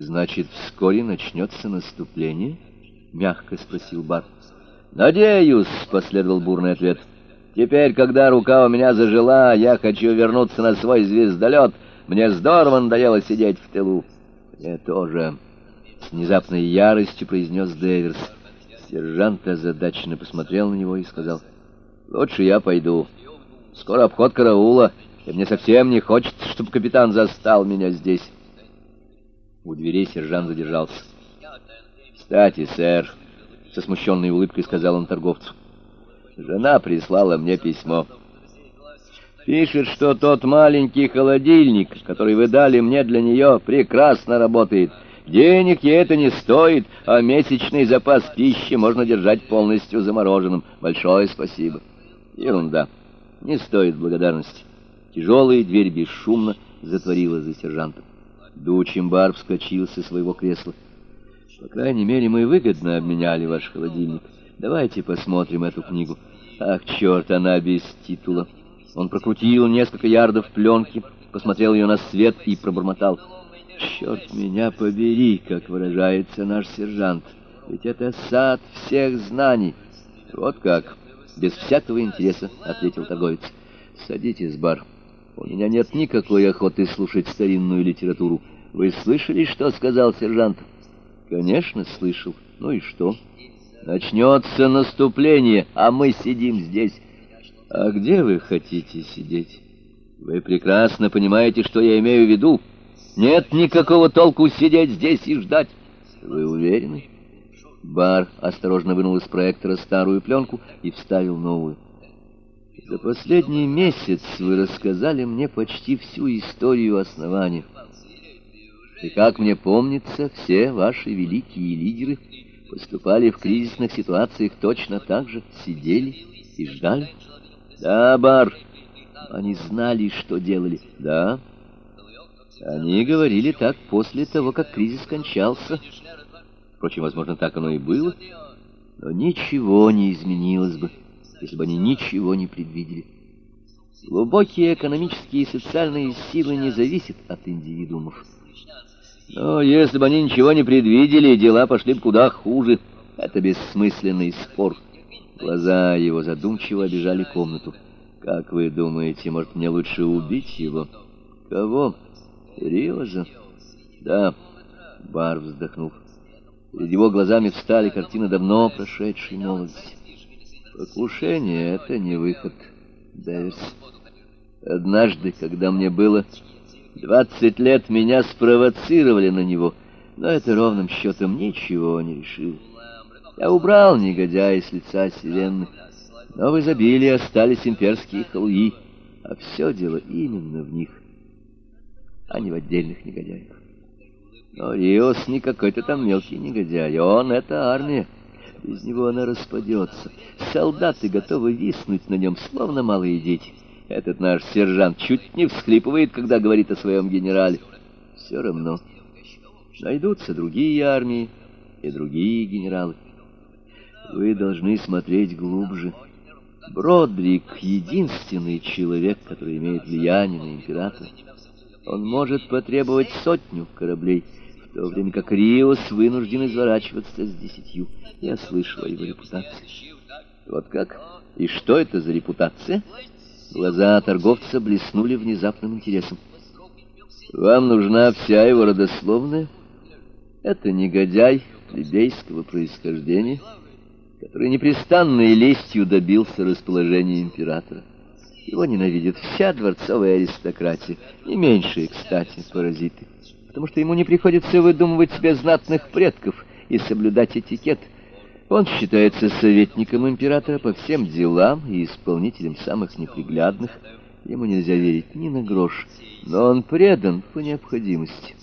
Значит, вскоре начнется наступление? Мягко спросил Бар. Надеюсь, последовал бурный ответ. Теперь, когда рука у меня зажила, я хочу вернуться на свой звездолет. Мне здорово надоело сидеть в тылу. Мне тоже. С внезапной яростью произнес Дэверс. Сержант озадаченно посмотрел на него и сказал, «Лучше я пойду. Скоро обход караула, и мне совсем не хочется, чтобы капитан застал меня здесь». У дверей сержант задержался. «Кстати, сэр», — со смущенной улыбкой сказал он торговцу, — «жена прислала мне письмо. Пишет, что тот маленький холодильник, который вы дали мне для нее, прекрасно работает. Денег ей это не стоит, а месячный запас пищи можно держать полностью замороженным. Большое спасибо». «Ерунда. Не стоит благодарности». Тяжелая дверь бесшумно затворила за сержантом. Дучимбар вскочил со своего кресла. «По крайней мере, мы выгодно обменяли ваш холодильник. Давайте посмотрим эту книгу. Ах, черт, она без титула». Он прокрутил несколько ярдов пленки, посмотрел ее на свет и пробормотал. «Черт меня побери, как выражается наш сержант. Ведь это сад всех знаний». «Вот как?» — без всякого интереса ответил торговец. «Садитесь, бар». У меня нет никакой охоты слушать старинную литературу. Вы слышали, что сказал сержант? Конечно, слышал. Ну и что? Начнется наступление, а мы сидим здесь. А где вы хотите сидеть? Вы прекрасно понимаете, что я имею в виду. Нет никакого толку сидеть здесь и ждать. Вы уверены? Бар осторожно вынул из проектора старую пленку и вставил новую. За последний месяц вы рассказали мне почти всю историю основания. И как мне помнится, все ваши великие лидеры поступали в кризисных ситуациях точно так же, сидели и ждали. Да, Бар, они знали, что делали. Да, они говорили так после того, как кризис кончался. Впрочем, возможно, так оно и было. Но ничего не изменилось бы если бы они ничего не предвидели. Глубокие экономические и социальные силы не зависят от индивидуумов. Но если бы они ничего не предвидели, дела пошли бы куда хуже. Это бессмысленный спор. Глаза его задумчиво обижали комнату. Как вы думаете, может, мне лучше убить его? Кого? Риоза? Да, Бар вздохнул. Перед его глазами встали картины давно прошедшей молодости. Покушение — это не выход, Дэвис. Однажды, когда мне было двадцать лет, меня спровоцировали на него, но это ровным счетом ничего не решило. Я убрал негодяя с лица Сиренны, но в изобилии остались имперские холуи, а все дело именно в них, а не в отдельных негодяях. Но Риос не какой-то там мелкий негодяй, он — это армия. Без него она распадется. Солдаты готовы виснуть на нем, словно малые дети. Этот наш сержант чуть не всхлипывает, когда говорит о своем генерале. Все равно. Найдутся другие армии и другие генералы. Вы должны смотреть глубже. Бродрик — единственный человек, который имеет влияние на императора. Он может потребовать сотню кораблей — в то время как Риос вынужден изворачиваться с десятью. Я слышал о его репутации. Вот как? И что это за репутация? Глаза торговца блеснули внезапным интересом. Вам нужна вся его родословная? Это негодяй плебейского происхождения, который непрестанной лестью добился расположения императора. Его ненавидит вся дворцовая аристократия, не меньшие, кстати, паразиты потому что ему не приходится выдумывать себе знатных предков и соблюдать этикет. Он считается советником императора по всем делам и исполнителем самых неприглядных. Ему нельзя верить ни на грош, но он предан по необходимости.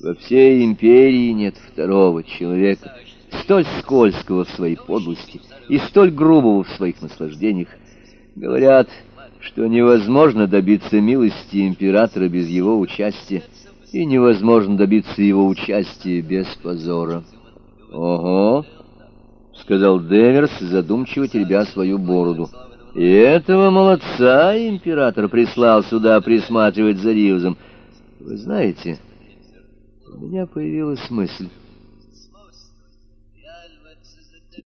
Во всей империи нет второго человека, столь скользкого в своей подлости и столь грубого в своих наслаждениях. Говорят, что невозможно добиться милости императора без его участия и невозможно добиться его участия без позора. — Ого! — сказал Деверс, задумчиво теребя свою бороду. — И этого молодца император прислал сюда присматривать за Ривзом. Вы знаете, У меня появилась мысль.